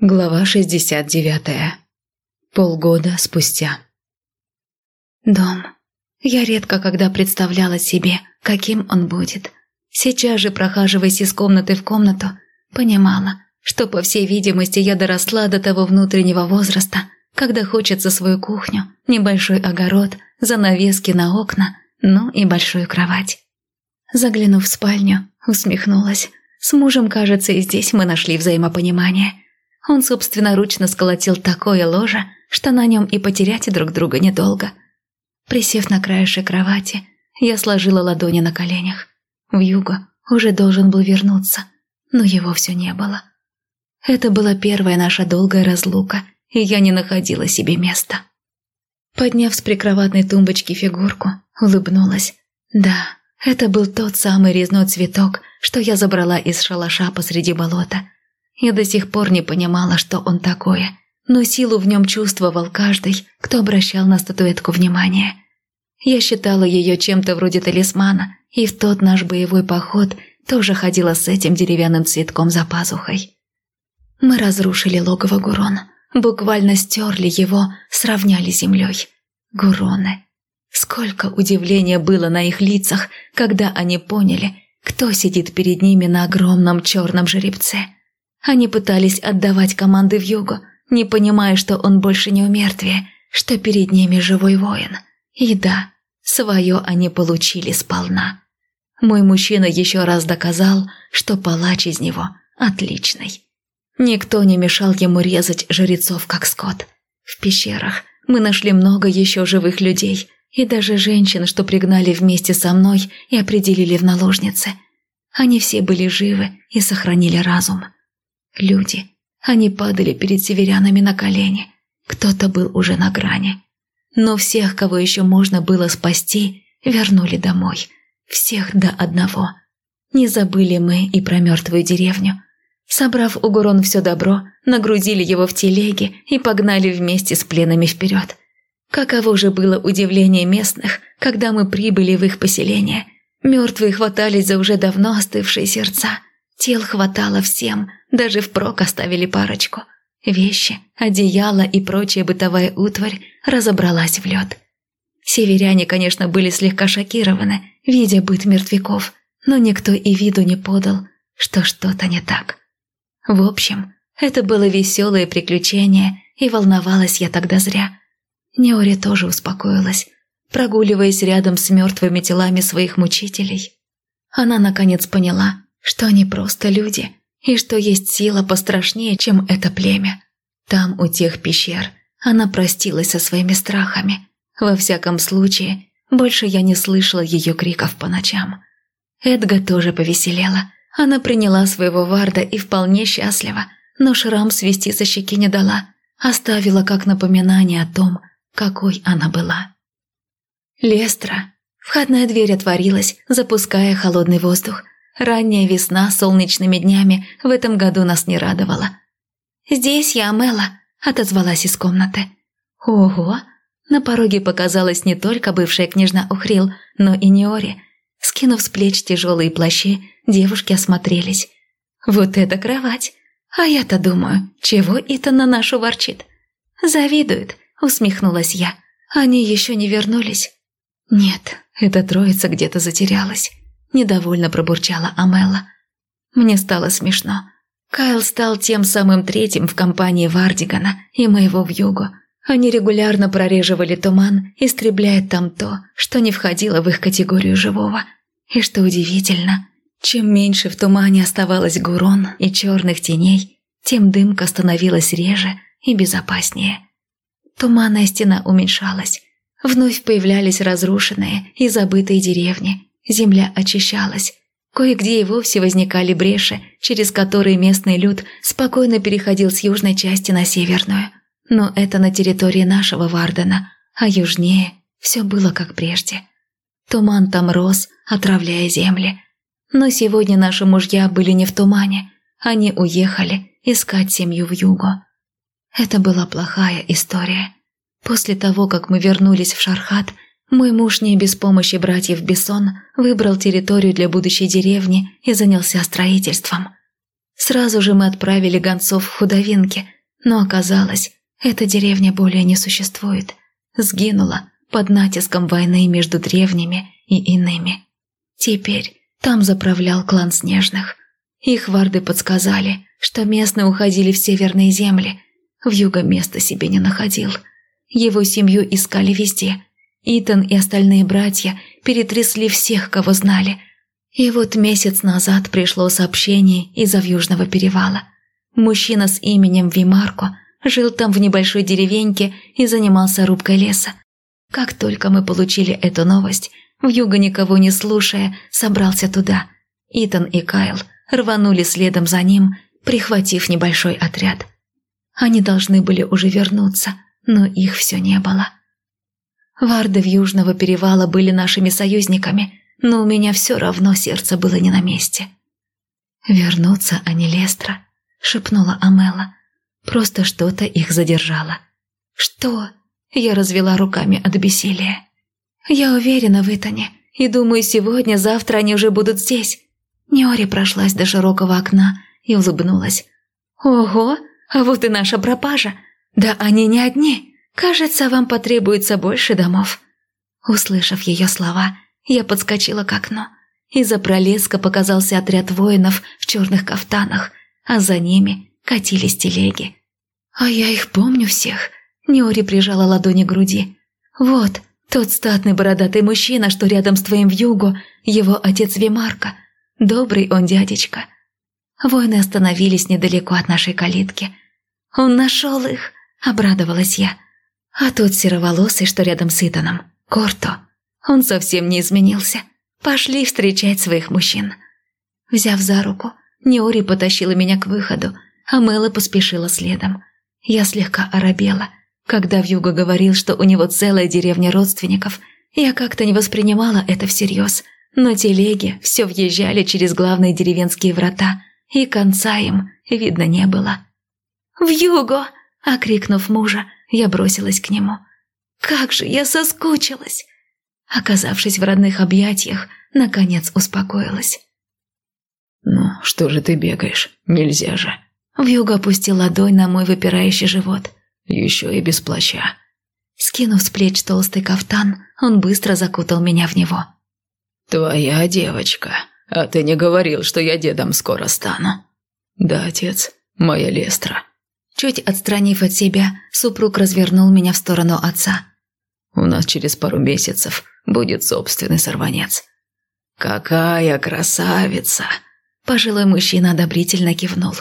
Глава 69. Полгода спустя. Дом. Я редко когда представляла себе, каким он будет. Сейчас же, прохаживаясь из комнаты в комнату, понимала, что, по всей видимости, я доросла до того внутреннего возраста, когда хочется свою кухню, небольшой огород, занавески на окна, ну и большую кровать. Заглянув в спальню, усмехнулась. С мужем, кажется, и здесь мы нашли взаимопонимание – он собственноручно сколотил такое ложе, что на нем и потерять друг друга недолго. Присев на краешек кровати, я сложила ладони на коленях. В юго уже должен был вернуться, но его все не было. Это была первая наша долгая разлука, и я не находила себе места. Подняв с прикроватной тумбочки фигурку, улыбнулась. Да, это был тот самый резной цветок, что я забрала из шалаша посреди болота – я до сих пор не понимала, что он такое, но силу в нем чувствовал каждый, кто обращал на статуэтку внимание. Я считала ее чем-то вроде талисмана, и в тот наш боевой поход тоже ходила с этим деревянным цветком за пазухой. Мы разрушили логово Гурон, буквально стерли его, сравняли с землей. Гуроны. Сколько удивления было на их лицах, когда они поняли, кто сидит перед ними на огромном черном жеребце – они пытались отдавать команды в югу, не понимая, что он больше не умертвие, что перед ними живой воин. И да, свое они получили сполна. Мой мужчина еще раз доказал, что палач из него отличный. Никто не мешал ему резать жрецов, как скот. В пещерах мы нашли много еще живых людей, и даже женщин, что пригнали вместе со мной и определили в наложнице. Они все были живы и сохранили разум. Люди. Они падали перед северянами на колени. Кто-то был уже на грани. Но всех, кого еще можно было спасти, вернули домой. Всех до одного. Не забыли мы и про мертвую деревню. Собрав у Гурон все добро, нагрузили его в телеги и погнали вместе с пленами вперед. Каково же было удивление местных, когда мы прибыли в их поселение. Мертвые хватались за уже давно остывшие сердца – Тел хватало всем, даже впрок оставили парочку. Вещи, одеяло и прочая бытовая утварь разобралась в лед. Северяне, конечно, были слегка шокированы, видя быт мертвяков, но никто и виду не подал, что что-то не так. В общем, это было веселое приключение, и волновалась я тогда зря. Неори тоже успокоилась, прогуливаясь рядом с мертвыми телами своих мучителей. Она наконец поняла, что они просто люди, и что есть сила пострашнее, чем это племя. Там, у тех пещер, она простилась со своими страхами. Во всяком случае, больше я не слышала ее криков по ночам. Эдга тоже повеселела. Она приняла своего Варда и вполне счастлива, но шрам свести со щеки не дала, оставила как напоминание о том, какой она была. Лестра. Входная дверь отворилась, запуская холодный воздух, Ранняя весна с солнечными днями в этом году нас не радовала. «Здесь я, Амела», – отозвалась из комнаты. «Ого!» На пороге показалась не только бывшая княжна Ухрил, но и Неори. Скинув с плеч тяжелые плащи, девушки осмотрелись. «Вот это кровать! А я-то думаю, чего это на нашу ворчит?» «Завидует», – усмехнулась я. «Они еще не вернулись?» «Нет, эта троица где-то затерялась. Недовольно пробурчала Амела. Мне стало смешно. Кайл стал тем самым третьим в компании Вардигана и моего вьюгу. Они регулярно прореживали туман, истребляя там то, что не входило в их категорию живого. И что удивительно, чем меньше в тумане оставалось гурон и черных теней, тем дымка становилась реже и безопаснее. Туманная стена уменьшалась. Вновь появлялись разрушенные и забытые деревни – Земля очищалась. Кое-где и вовсе возникали бреши, через которые местный люд спокойно переходил с южной части на северную. Но это на территории нашего Вардена, а южнее все было как прежде. Туман там рос, отравляя земли. Но сегодня наши мужья были не в тумане, они уехали искать семью в югу. Это была плохая история. После того, как мы вернулись в Шархат, мой муж не без помощи братьев Бессон выбрал территорию для будущей деревни и занялся строительством. Сразу же мы отправили гонцов в худовинки, но оказалось, эта деревня более не существует. Сгинула под натиском войны между древними и иными. Теперь там заправлял клан Снежных. Их варды подсказали, что местные уходили в северные земли. В юго места себе не находил. Его семью искали везде. Итан и остальные братья перетрясли всех, кого знали. И вот месяц назад пришло сообщение из-за Южного перевала. Мужчина с именем Вимарко жил там в небольшой деревеньке и занимался рубкой леса. Как только мы получили эту новость, Вьюга, никого не слушая, собрался туда. Итан и Кайл рванули следом за ним, прихватив небольшой отряд. Они должны были уже вернуться, но их все не было. Варды в Южного перевала были нашими союзниками, но у меня все равно сердце было не на месте. «Вернуться, а не Лестра», — шепнула Амела. «Просто что-то их задержало». «Что?» — я развела руками от бессилия. «Я уверена в Итане, и думаю, сегодня-завтра они уже будут здесь». Неори прошлась до широкого окна и улыбнулась. «Ого, а вот и наша пропажа. Да они не одни. Кажется, вам потребуется больше домов». Услышав ее слова, я подскочила к окну. Из-за пролеска показался отряд воинов в черных кафтанах, а за ними катились телеги. «А я их помню всех», — Неори прижала ладони к груди. «Вот, тот статный бородатый мужчина, что рядом с твоим вьюгу, его отец Вимарка. Добрый он дядечка». Воины остановились недалеко от нашей калитки. «Он нашел их», — обрадовалась я. А тот сероволосый, что рядом с Итаном, Корто, он совсем не изменился. Пошли встречать своих мужчин. Взяв за руку, Неори потащила меня к выходу, а Мэла поспешила следом. Я слегка оробела. Когда Вьюга говорил, что у него целая деревня родственников, я как-то не воспринимала это всерьез, но телеги все въезжали через главные деревенские врата, и конца им видно не было. «Вьюго!» – окрикнув мужа, я бросилась к нему. «Как же я соскучилась!» Оказавшись в родных объятиях, наконец успокоилась. «Ну, что же ты бегаешь? Нельзя же!» Вьюга опустил ладонь на мой выпирающий живот. Еще и без плаща. Скинув с плеч толстый кафтан, он быстро закутал меня в него. «Твоя девочка. А ты не говорил, что я дедом скоро стану?» «Да, отец. Моя Лестра». Чуть отстранив от себя, супруг развернул меня в сторону отца. «У нас через пару месяцев будет собственный сорванец». «Какая красавица!» Пожилой мужчина одобрительно кивнул.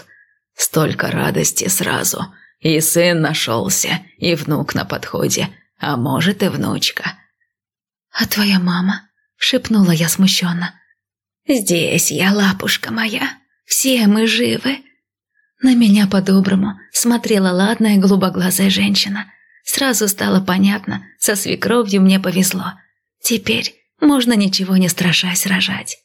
«Столько радости сразу. И сын нашелся, и внук на подходе, а может и внучка. «А твоя мама?» – шепнула я смущенно. «Здесь я, лапушка моя, все мы живы». На меня по-доброму смотрела ладная голубоглазая женщина. Сразу стало понятно, со свекровью мне повезло. Теперь можно ничего не страшась рожать.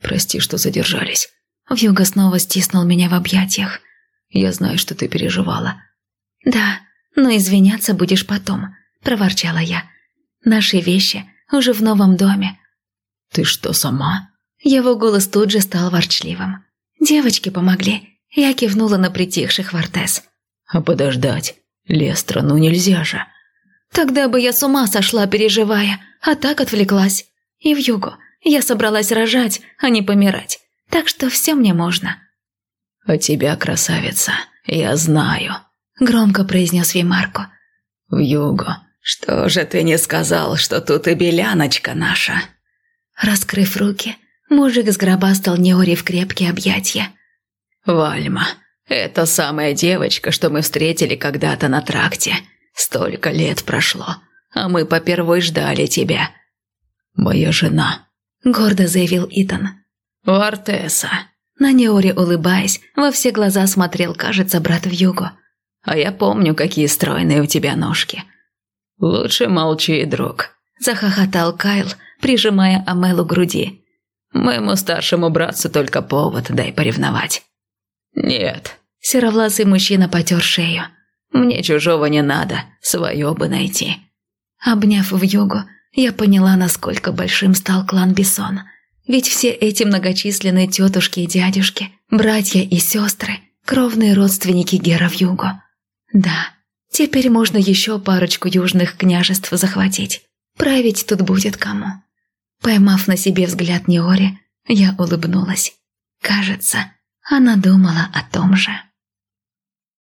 «Прости, что задержались». Вьюга снова стиснул меня в объятиях. Я знаю, что ты переживала». «Да, но извиняться будешь потом», – проворчала я. «Наши вещи уже в новом доме». «Ты что, сама?» Его голос тут же стал ворчливым. «Девочки помогли». Я кивнула на притихших Вортес. «А подождать? Лестра, ну нельзя же». «Тогда бы я с ума сошла, переживая, а так отвлеклась. И в югу я собралась рожать, а не помирать. Так что все мне можно». «У тебя, красавица, я знаю», — громко произнес Вимарко. «В югу. Что же ты не сказал, что тут и беляночка наша?» Раскрыв руки, мужик сгробастал Неори в крепкие объятия. «Вальма, это самая девочка, что мы встретили когда-то на тракте. Столько лет прошло, а мы попервой ждали тебя. Моя жена», — гордо заявил Итан. «Вартеса, на Неоре, улыбаясь, во все глаза смотрел, кажется, брат в югу. «А я помню, какие стройные у тебя ножки». «Лучше молчи, друг», – захохотал Кайл, прижимая Амелу к груди. «Моему старшему братцу только повод дай поревновать». «Нет», – серовласый мужчина потер шею. «Мне чужого не надо, свое бы найти». Обняв в югу, я поняла, насколько большим стал клан Бессон – ведь все эти многочисленные тетушки и дядюшки братья и сестры, кровные родственники Гера в Югу. Да, теперь можно еще парочку южных княжеств захватить. Править тут будет кому. Поймав на себе взгляд Неори, я улыбнулась. Кажется, она думала о том же.